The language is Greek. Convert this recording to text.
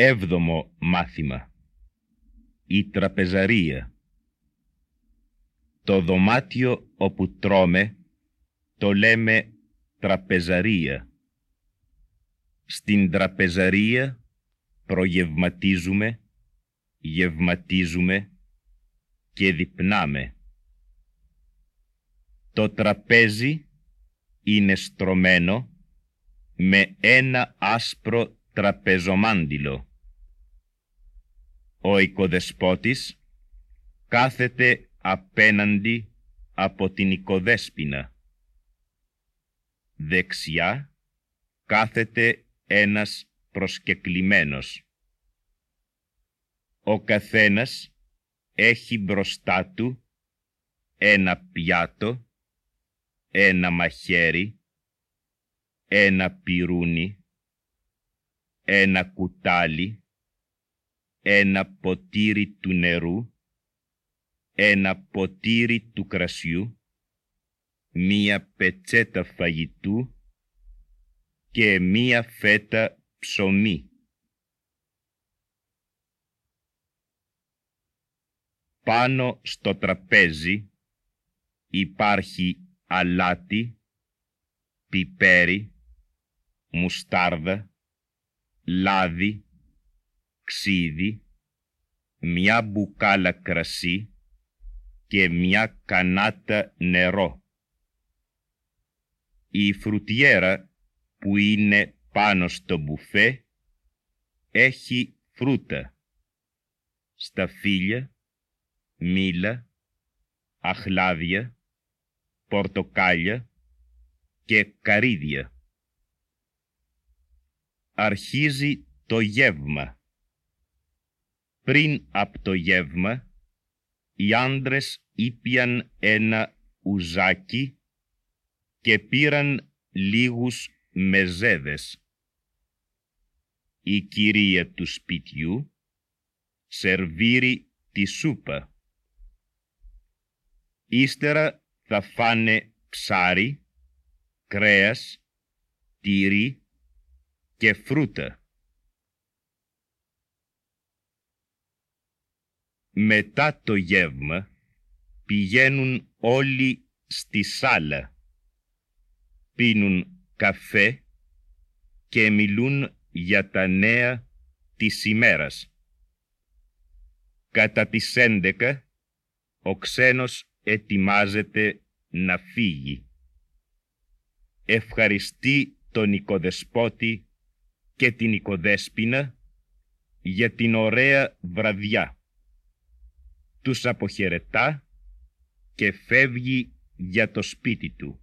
Έβδομο μάθημα Η τραπεζαρία Το δωμάτιο όπου τρώμε το λέμε τραπεζαρία. Στην τραπεζαρία προγευματίζουμε, γευματίζουμε και διπνάμε. Το τραπέζι είναι στρωμένο με ένα άσπρο τραπεζομάντιλο ο οικοδεσπότης κάθεται απέναντι από την οικοδέσποινα. Δεξιά κάθεται ένας προσκεκλημένος. Ο καθένας έχει μπροστά του ένα πιάτο, ένα μαχαίρι, ένα πυρούνι, ένα κουτάλι, ένα ποτήρι του νερού, ένα ποτήρι του κρασιού, μία πετσέτα φαγητού και μία φέτα ψωμί. Πάνω στο τραπέζι υπάρχει αλάτι, πιπέρι, μουστάρδα, λάδι, ξύδι, μια μπουκάλα κρασί και μια κανάτα νερό. Η φρουτιέρα που είναι πάνω στο μπουφέ έχει φρούτα, σταφύλια, μήλα, αχλάδια, πορτοκάλια και καρύδια. Αρχίζει το γεύμα. Πριν από το γεύμα, οι άντρες ήπιαν ένα ουζάκι και πήραν λίγους μεζέδες. Η κυρία του σπιτιού σερβίρει τη σούπα. Ύστερα θα φάνε ψάρι, κρέας, τύρι και φρούτα. Μετά το γεύμα πηγαίνουν όλοι στη σάλα, πίνουν καφέ και μιλούν για τα νέα της ημέρας. Κατά τις έντεκα ο ξένος ετοιμάζεται να φύγει. Ευχαριστεί τον οικοδεσπότη και την οικοδέσποινα για την ωραία βραδιά τους αποχαιρετά και φεύγει για το σπίτι του.